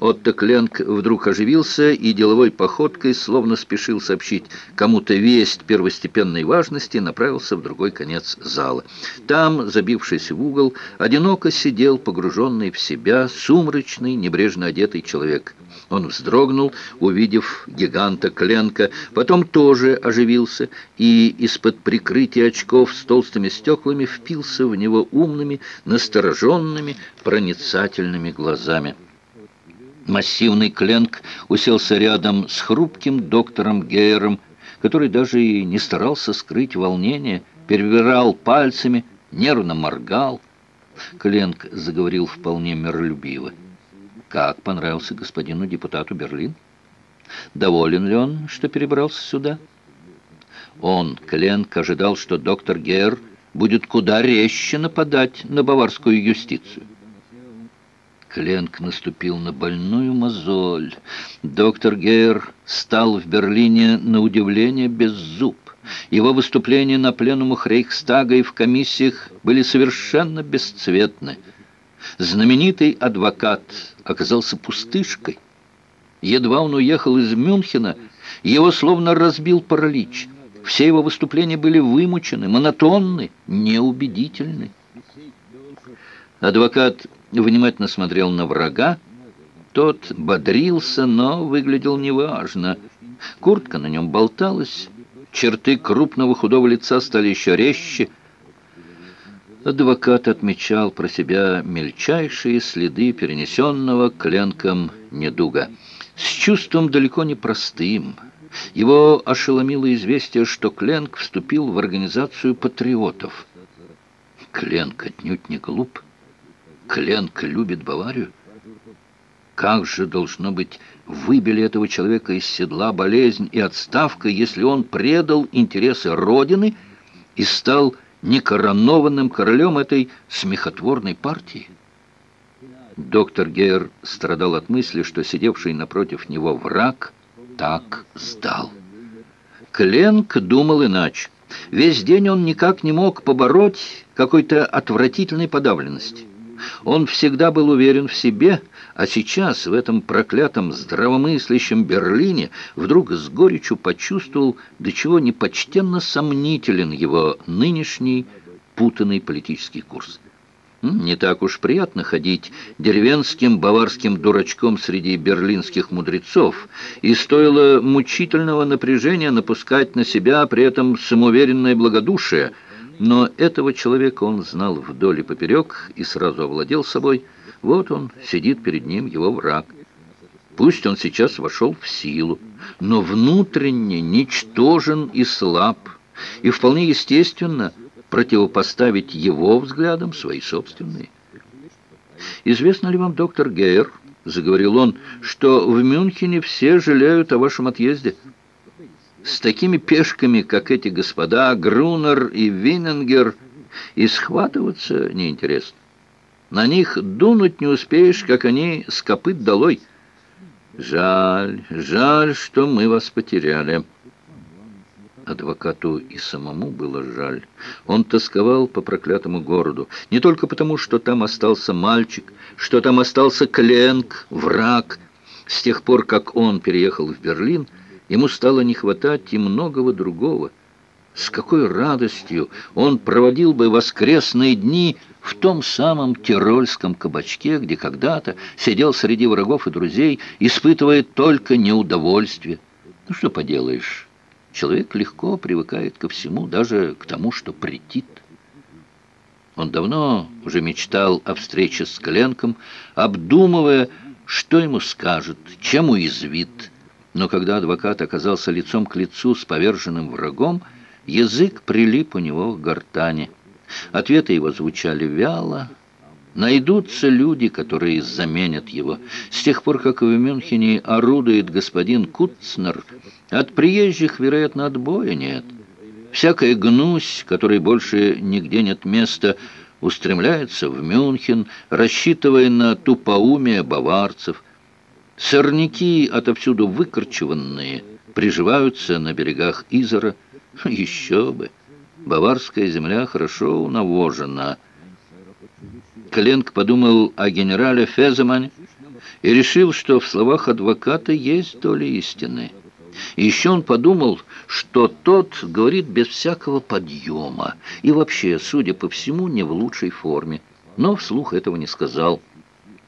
Отто Кленк вдруг оживился и деловой походкой, словно спешил сообщить кому-то весть первостепенной важности, направился в другой конец зала. Там, забившись в угол, одиноко сидел погруженный в себя сумрачный, небрежно одетый человек. Он вздрогнул, увидев гиганта Кленка, потом тоже оживился и из-под прикрытия очков с толстыми стеклами впился в него умными, настороженными, проницательными глазами. Массивный Кленк уселся рядом с хрупким доктором Гейером, который даже и не старался скрыть волнение, перебирал пальцами, нервно моргал. Кленк заговорил вполне миролюбиво. Как понравился господину депутату Берлин? Доволен ли он, что перебрался сюда? Он, Кленк, ожидал, что доктор Гейер будет куда резче нападать на баварскую юстицию. Кленк наступил на больную мозоль. Доктор Гейер стал в Берлине на удивление без зуб. Его выступления на пленумах Рейхстага и в комиссиях были совершенно бесцветны. Знаменитый адвокат оказался пустышкой. Едва он уехал из Мюнхена, его словно разбил паралич. Все его выступления были вымучены, монотонны, неубедительны. Адвокат внимательно смотрел на врага. Тот бодрился, но выглядел неважно. Куртка на нем болталась, черты крупного худого лица стали еще резче. Адвокат отмечал про себя мельчайшие следы перенесенного кленком недуга. С чувством далеко не простым. Его ошеломило известие, что Кленк вступил в организацию патриотов. Кленк отнюдь не глуп. Кленк любит Баварию? Как же, должно быть, выбили этого человека из седла болезнь и отставка, если он предал интересы Родины и стал некоронованным королем этой смехотворной партии? Доктор Гейер страдал от мысли, что сидевший напротив него враг так сдал. Кленк думал иначе. Весь день он никак не мог побороть какой-то отвратительной подавленности. Он всегда был уверен в себе, а сейчас, в этом проклятом здравомыслящем Берлине, вдруг с горечью почувствовал, до чего непочтенно сомнителен его нынешний путанный политический курс. Не так уж приятно ходить деревенским баварским дурачком среди берлинских мудрецов, и стоило мучительного напряжения напускать на себя при этом самоуверенное благодушие – но этого человека он знал вдоль и поперек и сразу овладел собой. Вот он, сидит перед ним его враг. Пусть он сейчас вошел в силу, но внутренне ничтожен и слаб, и вполне естественно противопоставить его взглядам свои собственные. «Известно ли вам, доктор Гейер, — заговорил он, — что в Мюнхене все жалеют о вашем отъезде?» С такими пешками, как эти господа, Грунер и Виннингер, и схватываться неинтересно. На них дунуть не успеешь, как они с копыт долой. Жаль, жаль, что мы вас потеряли. Адвокату и самому было жаль. Он тосковал по проклятому городу. Не только потому, что там остался мальчик, что там остался Кленк, враг. С тех пор, как он переехал в Берлин, Ему стало не хватать и многого другого. С какой радостью он проводил бы воскресные дни в том самом тирольском кабачке, где когда-то сидел среди врагов и друзей, испытывая только неудовольствие. Ну что поделаешь, человек легко привыкает ко всему, даже к тому, что претит. Он давно уже мечтал о встрече с Кленком, обдумывая, что ему скажет, чем уязвит, но когда адвокат оказался лицом к лицу с поверженным врагом, язык прилип у него к гортани. Ответы его звучали вяло. Найдутся люди, которые заменят его. С тех пор, как в Мюнхене орудует господин Куцнер, от приезжих, вероятно, отбоя нет. Всякая гнусь, которой больше нигде нет места, устремляется в Мюнхен, рассчитывая на тупоумие баварцев – Сорняки, отовсюду выкорчеванные, приживаются на берегах Изора. Еще бы! Баварская земля хорошо навожена. Кленк подумал о генерале Феземане и решил, что в словах адвоката есть доля истины. Еще он подумал, что тот говорит без всякого подъема и вообще, судя по всему, не в лучшей форме, но вслух этого не сказал.